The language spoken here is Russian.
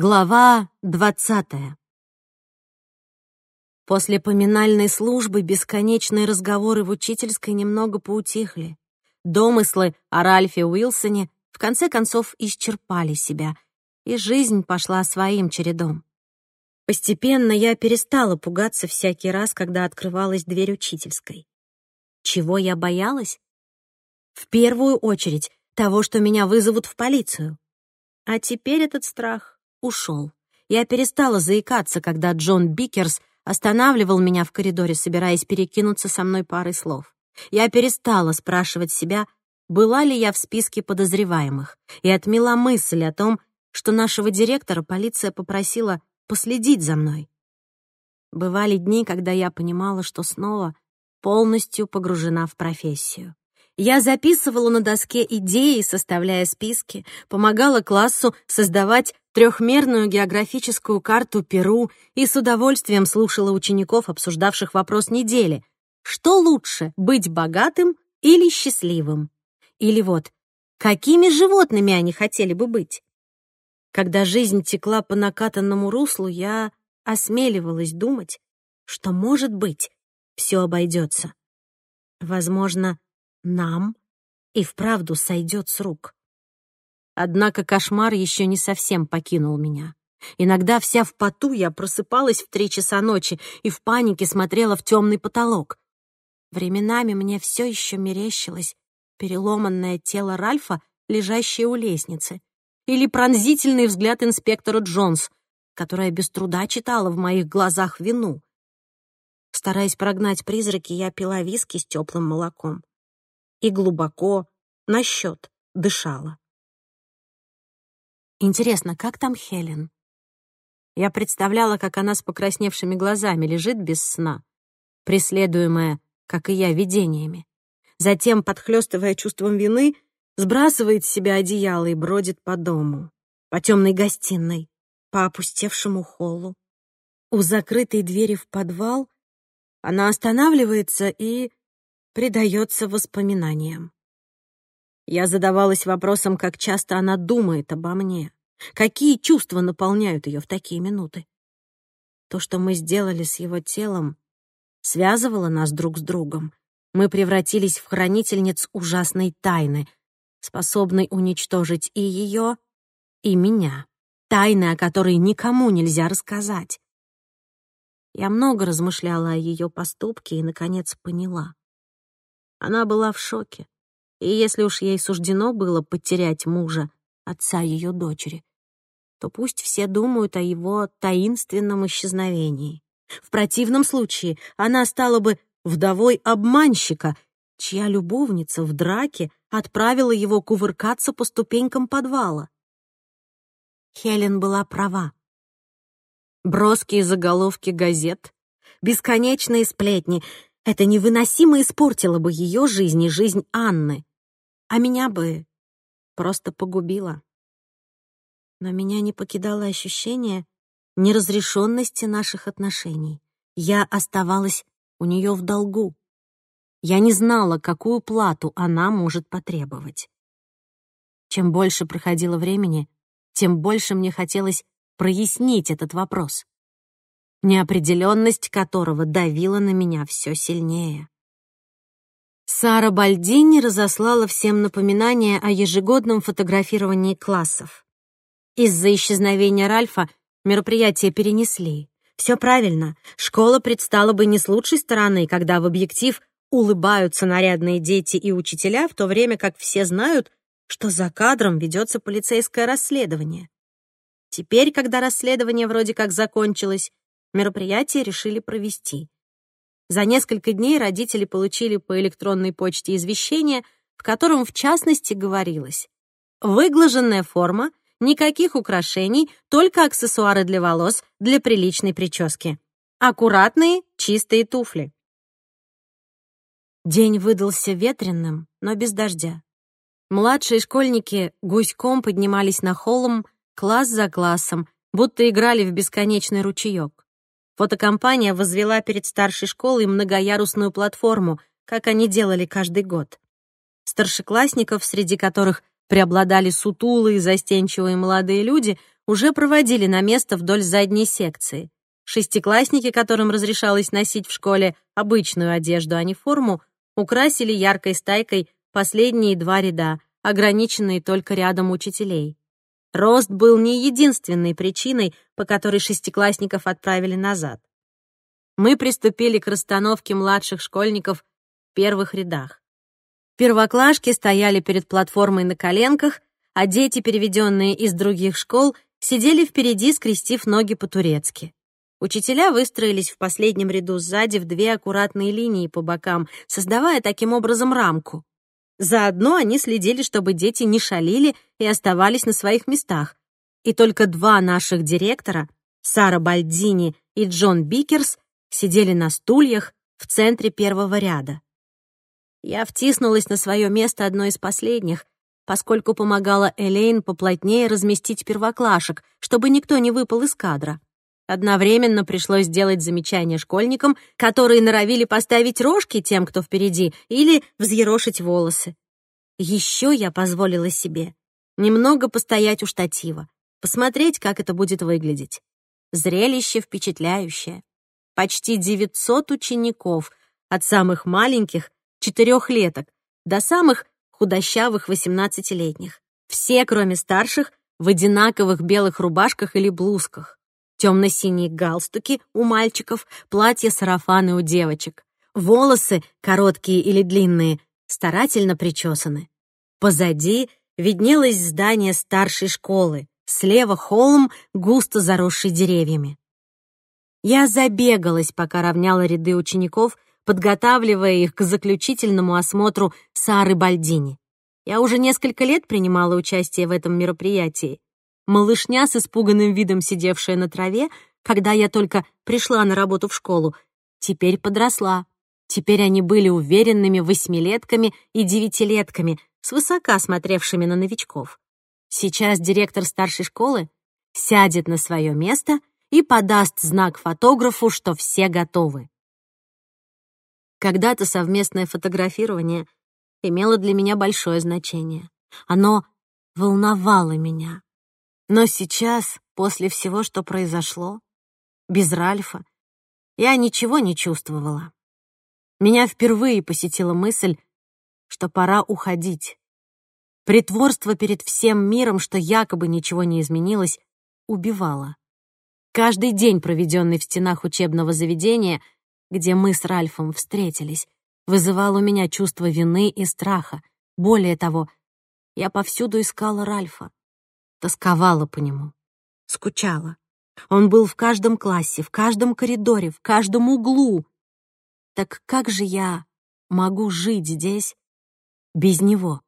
Глава двадцатая После поминальной службы бесконечные разговоры в учительской немного поутихли. Домыслы о Ральфе Уилсоне в конце концов исчерпали себя, и жизнь пошла своим чередом. Постепенно я перестала пугаться всякий раз, когда открывалась дверь учительской. Чего я боялась? В первую очередь того, что меня вызовут в полицию. А теперь этот страх ушел. Я перестала заикаться, когда Джон Бикерс останавливал меня в коридоре, собираясь перекинуться со мной парой слов. Я перестала спрашивать себя, была ли я в списке подозреваемых, и отмела мысль о том, что нашего директора полиция попросила последить за мной. Бывали дни, когда я понимала, что снова полностью погружена в профессию. Я записывала на доске идеи, составляя списки, помогала классу создавать трехмерную географическую карту Перу и с удовольствием слушала учеников, обсуждавших вопрос недели. Что лучше, быть богатым или счастливым? Или вот, какими животными они хотели бы быть? Когда жизнь текла по накатанному руслу, я осмеливалась думать, что, может быть, все обойдется. Возможно, нам и вправду сойдет с рук. Однако кошмар еще не совсем покинул меня. Иногда вся в поту я просыпалась в три часа ночи и в панике смотрела в темный потолок. Временами мне все еще мерещилось переломанное тело Ральфа, лежащее у лестницы, или пронзительный взгляд инспектора Джонс, которая без труда читала в моих глазах вину. Стараясь прогнать призраки, я пила виски с теплым молоком и глубоко, на счет, дышала. Интересно, как там Хелен? Я представляла, как она с покрасневшими глазами лежит без сна, преследуемая, как и я, видениями. Затем, подхлёстывая чувством вины, сбрасывает с себя одеяло и бродит по дому, по темной гостиной, по опустевшему холлу. У закрытой двери в подвал она останавливается и предается воспоминаниям. Я задавалась вопросом, как часто она думает обо мне, какие чувства наполняют ее в такие минуты. То, что мы сделали с его телом, связывало нас друг с другом. Мы превратились в хранительниц ужасной тайны, способной уничтожить и ее, и меня. Тайны, о которой никому нельзя рассказать. Я много размышляла о ее поступке и, наконец, поняла. Она была в шоке. И если уж ей суждено было потерять мужа, отца ее дочери, то пусть все думают о его таинственном исчезновении. В противном случае она стала бы вдовой обманщика, чья любовница в драке отправила его кувыркаться по ступенькам подвала. Хелен была права. Броские заголовки газет, бесконечные сплетни — это невыносимо испортило бы ее жизнь и жизнь Анны, а меня бы просто погубило. Но меня не покидало ощущение неразрешенности наших отношений. Я оставалась у нее в долгу. Я не знала, какую плату она может потребовать. Чем больше проходило времени, тем больше мне хотелось прояснить этот вопрос неопределенность которого давила на меня все сильнее. Сара Бальдини разослала всем напоминания о ежегодном фотографировании классов. Из-за исчезновения Ральфа мероприятие перенесли. Все правильно, школа предстала бы не с лучшей стороны, когда в объектив улыбаются нарядные дети и учителя, в то время как все знают, что за кадром ведется полицейское расследование. Теперь, когда расследование вроде как закончилось, мероприятие решили провести. За несколько дней родители получили по электронной почте извещение, в котором в частности говорилось «Выглаженная форма, никаких украшений, только аксессуары для волос для приличной прически. Аккуратные, чистые туфли». День выдался ветренным, но без дождя. Младшие школьники гуськом поднимались на холм класс за классом, будто играли в бесконечный ручеек. Фотокомпания возвела перед старшей школой многоярусную платформу, как они делали каждый год. Старшеклассников, среди которых преобладали сутулые, застенчивые молодые люди, уже проводили на место вдоль задней секции. Шестиклассники, которым разрешалось носить в школе обычную одежду, а не форму, украсили яркой стайкой последние два ряда, ограниченные только рядом учителей. Рост был не единственной причиной, по которой шестиклассников отправили назад. Мы приступили к расстановке младших школьников в первых рядах. Первоклашки стояли перед платформой на коленках, а дети, переведенные из других школ, сидели впереди, скрестив ноги по-турецки. Учителя выстроились в последнем ряду сзади в две аккуратные линии по бокам, создавая таким образом рамку. Заодно они следили, чтобы дети не шалили и оставались на своих местах. И только два наших директора, Сара Бальдини и Джон Бикерс, сидели на стульях в центре первого ряда. Я втиснулась на свое место одной из последних, поскольку помогала Элейн поплотнее разместить первоклашек, чтобы никто не выпал из кадра. Одновременно пришлось сделать замечание школьникам, которые норовили поставить рожки тем, кто впереди, или взъерошить волосы. Еще я позволила себе немного постоять у штатива, посмотреть, как это будет выглядеть. Зрелище впечатляющее. Почти 900 учеников, от самых маленьких четырехлеток до самых худощавых восемнадцатилетних. Все, кроме старших, в одинаковых белых рубашках или блузках. Темно-синие галстуки у мальчиков, платья-сарафаны у девочек. Волосы, короткие или длинные, старательно причесаны. Позади виднелось здание старшей школы, слева холм, густо заросший деревьями. Я забегалась, пока равняла ряды учеников подготавливая их к заключительному осмотру Сары Бальдини. Я уже несколько лет принимала участие в этом мероприятии. Малышня с испуганным видом, сидевшая на траве, когда я только пришла на работу в школу, теперь подросла. Теперь они были уверенными восьмилетками и девятилетками, свысока смотревшими на новичков. Сейчас директор старшей школы сядет на свое место и подаст знак фотографу, что все готовы. Когда-то совместное фотографирование имело для меня большое значение. Оно волновало меня. Но сейчас, после всего, что произошло, без Ральфа, я ничего не чувствовала. Меня впервые посетила мысль, что пора уходить. Притворство перед всем миром, что якобы ничего не изменилось, убивало. Каждый день, проведенный в стенах учебного заведения — где мы с Ральфом встретились, вызывал у меня чувство вины и страха. Более того, я повсюду искала Ральфа, тосковала по нему, скучала. Он был в каждом классе, в каждом коридоре, в каждом углу. Так как же я могу жить здесь без него?